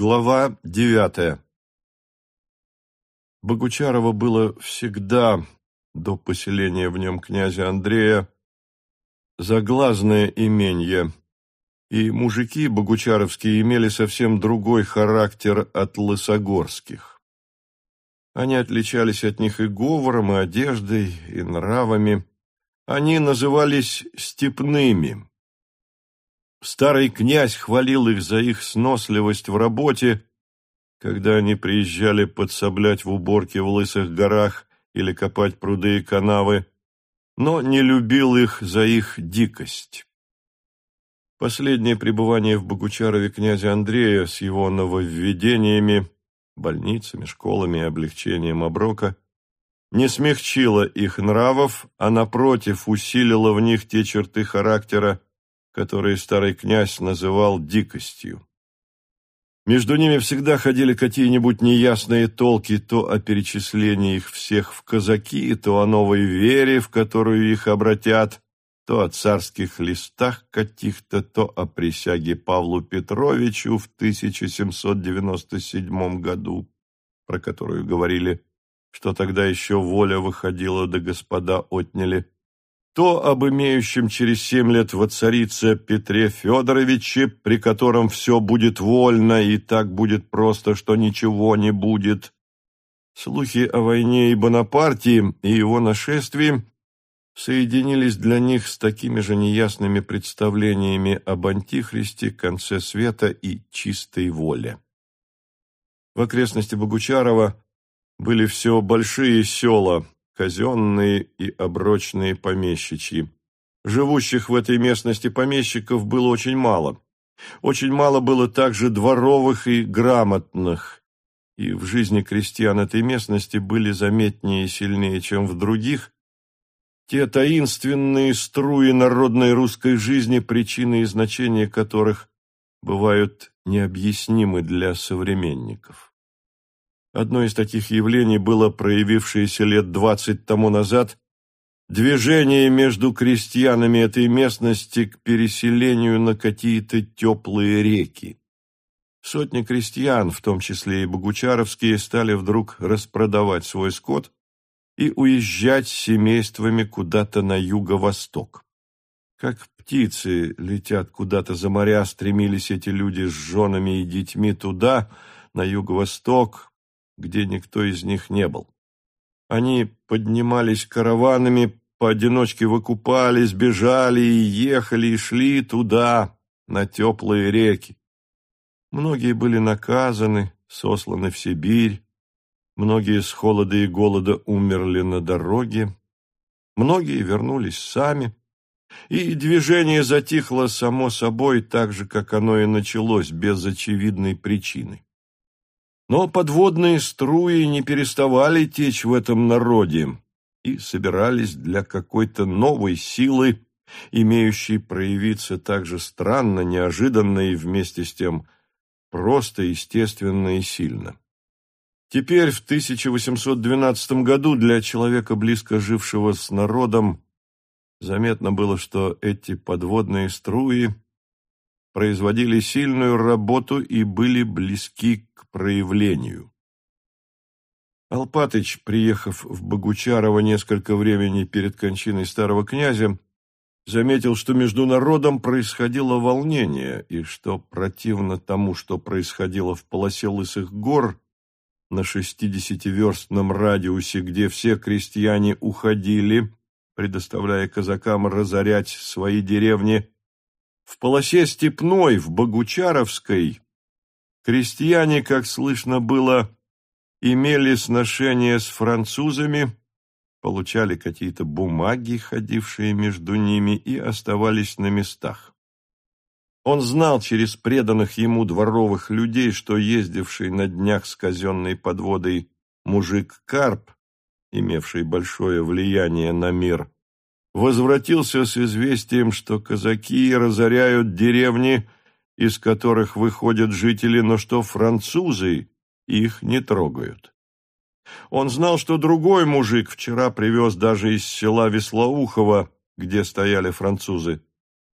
Глава девятая Богучарова было всегда, до поселения в нем князя Андрея, заглазное именье, и мужики богучаровские имели совсем другой характер от лысогорских. Они отличались от них и говором, и одеждой, и нравами. Они назывались степными. Старый князь хвалил их за их сносливость в работе, когда они приезжали подсоблять в уборке в Лысых горах или копать пруды и канавы, но не любил их за их дикость. Последнее пребывание в Богучарове князя Андрея с его нововведениями, больницами, школами и облегчением оброка не смягчило их нравов, а, напротив, усилило в них те черты характера, которые старый князь называл дикостью. Между ними всегда ходили какие-нибудь неясные толки то о перечислении их всех в казаки, то о новой вере, в которую их обратят, то о царских листах каких-то, то о присяге Павлу Петровичу в 1797 году, про которую говорили, что тогда еще воля выходила, да господа отняли, то об имеющем через семь лет воцариться Петре Федоровиче, при котором все будет вольно и так будет просто, что ничего не будет. Слухи о войне и Бонапарте и его нашествии соединились для них с такими же неясными представлениями об Антихристе, конце света и чистой воле. В окрестности Богучарова были все большие села, казенные и оброчные помещичьи. Живущих в этой местности помещиков было очень мало. Очень мало было также дворовых и грамотных, и в жизни крестьян этой местности были заметнее и сильнее, чем в других, те таинственные струи народной русской жизни, причины и значения которых бывают необъяснимы для современников. Одно из таких явлений было проявившееся лет двадцать тому назад движение между крестьянами этой местности к переселению на какие-то теплые реки. Сотни крестьян, в том числе и богучаровские, стали вдруг распродавать свой скот и уезжать семействами куда-то на юго-восток. Как птицы летят куда-то за моря, стремились эти люди с женами и детьми туда, на юго-восток, где никто из них не был. Они поднимались караванами, поодиночке выкупались, бежали и ехали, и шли туда, на теплые реки. Многие были наказаны, сосланы в Сибирь, многие с холода и голода умерли на дороге, многие вернулись сами, и движение затихло само собой так же, как оно и началось, без очевидной причины. Но подводные струи не переставали течь в этом народе и собирались для какой-то новой силы, имеющей проявиться так же странно, неожиданно и вместе с тем просто, естественно и сильно. Теперь, в 1812 году, для человека, близко жившего с народом, заметно было, что эти подводные струи производили сильную работу и были близки проявлению. Алпатыч, приехав в Богучарово несколько времени перед кончиной старого князя, заметил, что между народом происходило волнение, и что противно тому, что происходило в полосе Лысых гор на шестидесятиверстном радиусе, где все крестьяне уходили, предоставляя казакам разорять свои деревни, в полосе степной, в Богучаровской, крестьяне, как слышно было, имели сношение с французами, получали какие-то бумаги, ходившие между ними, и оставались на местах. Он знал через преданных ему дворовых людей, что ездивший на днях с казенной подводой мужик Карп, имевший большое влияние на мир, возвратился с известием, что казаки разоряют деревни, из которых выходят жители, но что французы их не трогают. Он знал, что другой мужик вчера привез даже из села Веслоухова, где стояли французы,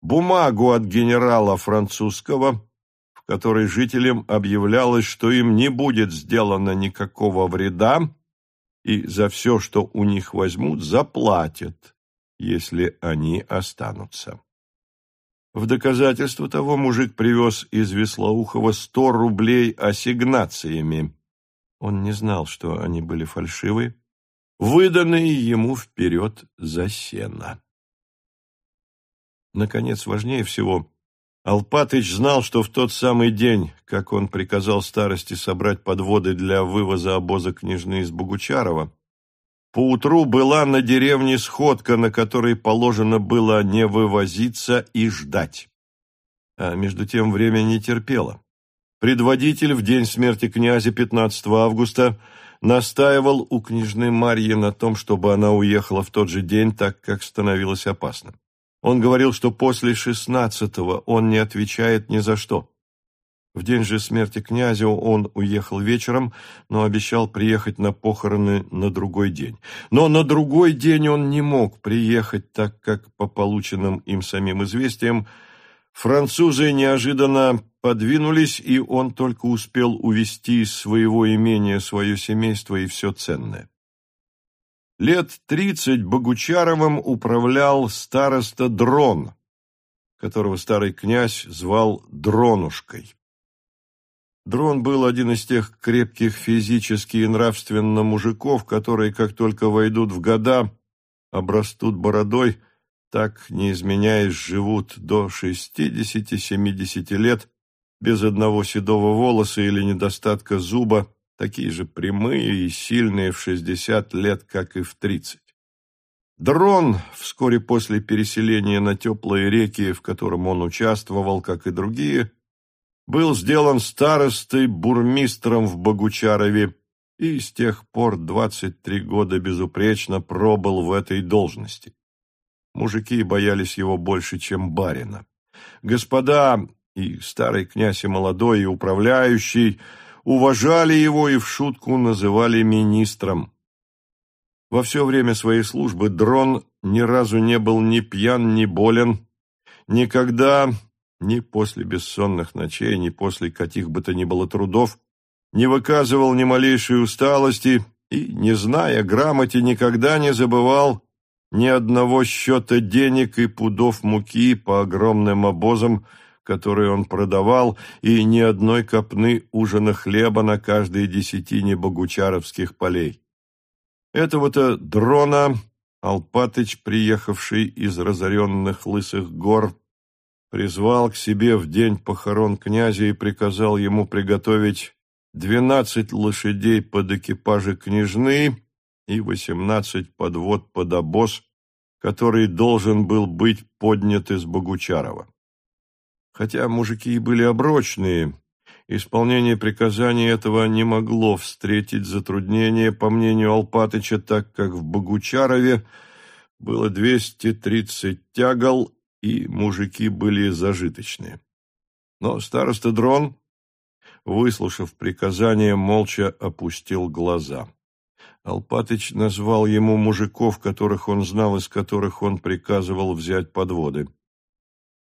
бумагу от генерала французского, в которой жителям объявлялось, что им не будет сделано никакого вреда, и за все, что у них возьмут, заплатят, если они останутся. В доказательство того мужик привез из Веслоухова сто рублей ассигнациями. Он не знал, что они были фальшивые, выданные ему вперед за сено. Наконец, важнее всего, Алпатыч знал, что в тот самый день, как он приказал старости собрать подводы для вывоза обоза княжны из Богучарова, поутру была на деревне сходка, на которой положено было не вывозиться и ждать. А между тем время не терпело. Предводитель в день смерти князя 15 августа настаивал у княжны Марьи на том, чтобы она уехала в тот же день, так как становилось опасно. Он говорил, что после шестнадцатого он не отвечает ни за что. В день же смерти князя он уехал вечером, но обещал приехать на похороны на другой день. Но на другой день он не мог приехать, так как, по полученным им самим известиям, французы неожиданно подвинулись, и он только успел увезти из своего имения свое семейство и все ценное. Лет тридцать Богучаровым управлял староста Дрон, которого старый князь звал Дронушкой. Дрон был один из тех крепких физически и нравственно мужиков, которые, как только войдут в года, обрастут бородой, так, не изменяясь, живут до шестидесяти-семидесяти лет без одного седого волоса или недостатка зуба, такие же прямые и сильные в 60 лет, как и в 30. Дрон вскоре после переселения на теплые реки, в котором он участвовал, как и другие, был сделан старостой бурмистром в Богучарове и с тех пор 23 года безупречно пробыл в этой должности. Мужики боялись его больше, чем барина. Господа и старый князь и молодой, и управляющий – уважали его и в шутку называли министром. Во все время своей службы Дрон ни разу не был ни пьян, ни болен, никогда, ни после бессонных ночей, ни после каких бы то ни было трудов, не выказывал ни малейшей усталости и, не зная грамоте, никогда не забывал ни одного счета денег и пудов муки по огромным обозам, которые он продавал, и ни одной копны ужина хлеба на каждой десятине богучаровских полей. Этого-то дрона Алпатыч, приехавший из разоренных лысых гор, призвал к себе в день похорон князя и приказал ему приготовить двенадцать лошадей под экипажи княжны и восемнадцать подвод под обоз, который должен был быть поднят из Богучарова. Хотя мужики и были оброчные, исполнение приказаний этого не могло встретить затруднения, по мнению Алпатыча, так как в Богучарове было 230 тягол, и мужики были зажиточные. Но староста Дрон, выслушав приказание, молча опустил глаза. Алпатыч назвал ему мужиков, которых он знал, из которых он приказывал взять подводы.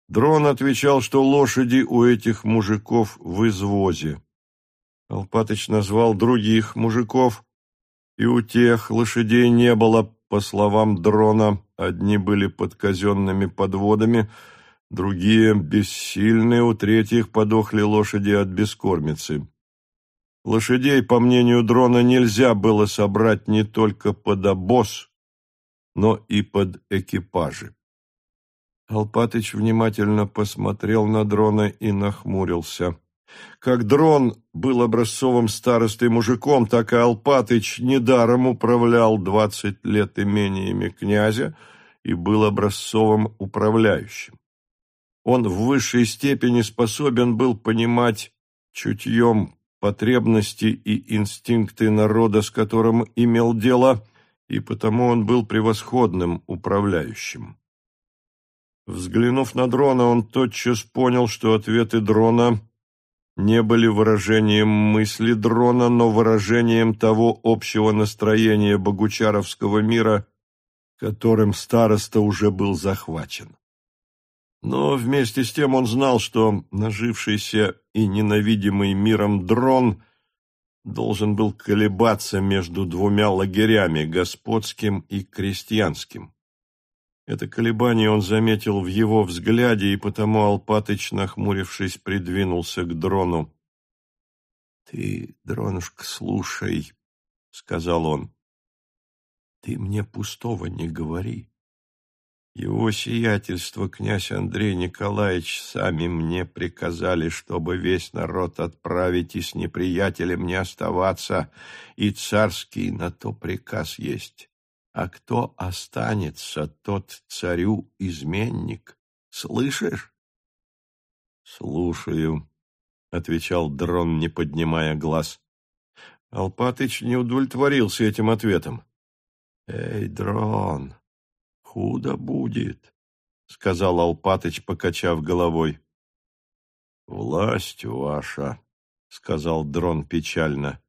Дрон отвечал, что лошади у этих мужиков в извозе. Алпатыч назвал других мужиков, и у тех лошадей не было, по словам Дрона, одни были под казенными подводами, другие бессильные, у третьих подохли лошади от бескормицы. Лошадей, по мнению Дрона, нельзя было собрать не только под обоз, но и под экипажи. Алпатыч внимательно посмотрел на дрона и нахмурился. Как дрон был образцовым старостой мужиком, так и Алпатыч недаром управлял двадцать лет имениями князя и был образцовым управляющим. Он в высшей степени способен был понимать чутьем потребности и инстинкты народа, с которым имел дело, и потому он был превосходным управляющим. Взглянув на дрона, он тотчас понял, что ответы дрона не были выражением мысли дрона, но выражением того общего настроения богучаровского мира, которым староста уже был захвачен. Но вместе с тем он знал, что нажившийся и ненавидимый миром дрон должен был колебаться между двумя лагерями, господским и крестьянским. Это колебание он заметил в его взгляде, и потому Алпатыч, нахмурившись, придвинулся к дрону. — Ты, дронушка, слушай, — сказал он, — ты мне пустого не говори. Его сиятельство, князь Андрей Николаевич, сами мне приказали, чтобы весь народ отправить и с неприятелем не оставаться, и царский на то приказ есть. А кто останется, тот царю изменник. Слышишь? Слушаю, — отвечал дрон, не поднимая глаз. Алпатыч не удовлетворился этим ответом. — Эй, дрон, худо будет, — сказал Алпатыч, покачав головой. — Власть ваша, — сказал дрон печально.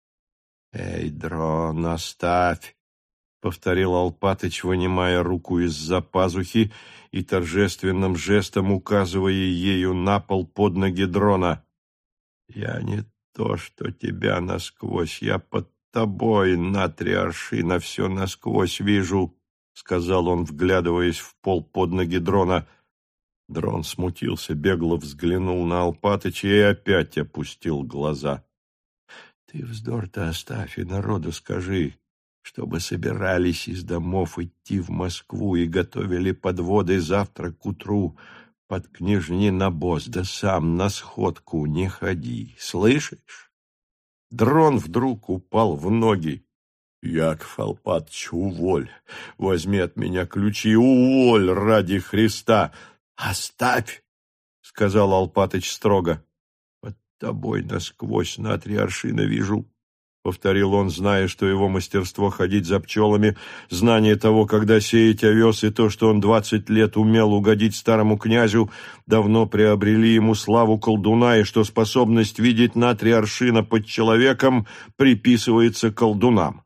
— Эй, дрон, оставь, — повторил Алпатыч, вынимая руку из-за пазухи и торжественным жестом указывая ею на пол под ноги дрона. — Я не то, что тебя насквозь, я под тобой на три аршина все насквозь вижу. — сказал он, вглядываясь в пол под ноги дрона. Дрон смутился, бегло взглянул на Алпатыча и опять опустил глаза. — Ты вздор-то оставь и народу скажи, чтобы собирались из домов идти в Москву и готовили подводы завтра к утру под княжни на босс, да сам на сходку не ходи, слышишь? Дрон вдруг упал в ноги. Яков Алпатович, уволь, возьми от меня ключи, уволь ради Христа. Оставь, сказал Алпатыч строго. Под тобой насквозь на три аршина вижу, повторил он, зная, что его мастерство ходить за пчелами, знание того, когда сеять овес, и то, что он двадцать лет умел угодить старому князю, давно приобрели ему славу колдуна, и что способность видеть на аршина под человеком приписывается колдунам.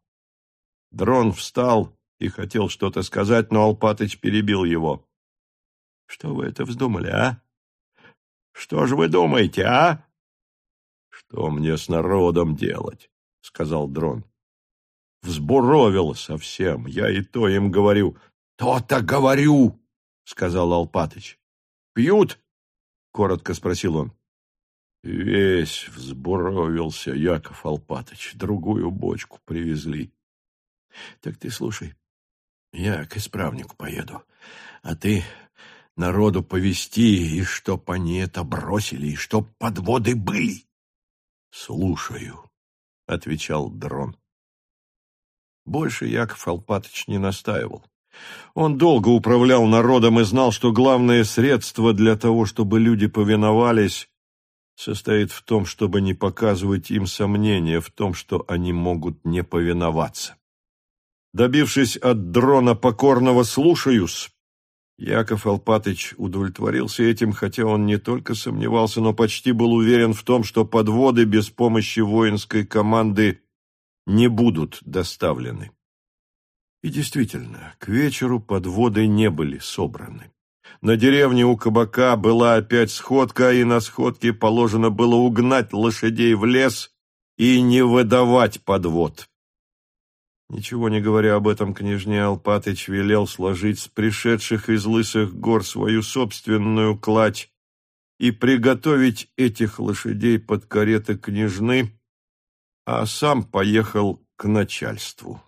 Дрон встал и хотел что-то сказать, но Алпатыч перебил его. — Что вы это вздумали, а? Что же вы думаете, а? — Что мне с народом делать? — сказал Дрон. — Взбуровил совсем, я и то им говорю. — То-то говорю, — сказал Алпатыч. — Пьют? — коротко спросил он. Весь взбуровился Яков Алпатыч, другую бочку привезли. Так ты слушай, я к исправнику поеду, а ты народу повести, и чтоб они это бросили, и чтоб подводы были. Слушаю, — отвечал дрон. Больше Яков Алпатыч не настаивал. Он долго управлял народом и знал, что главное средство для того, чтобы люди повиновались, состоит в том, чтобы не показывать им сомнения в том, что они могут не повиноваться. Добившись от дрона покорного «слушаюсь», Яков Алпатыч удовлетворился этим, хотя он не только сомневался, но почти был уверен в том, что подводы без помощи воинской команды не будут доставлены. И действительно, к вечеру подводы не были собраны. На деревне у кабака была опять сходка, и на сходке положено было угнать лошадей в лес и не выдавать подвод. Ничего не говоря об этом, княжне Алпатыч велел сложить с пришедших из лысых гор свою собственную кладь и приготовить этих лошадей под кареты княжны, а сам поехал к начальству.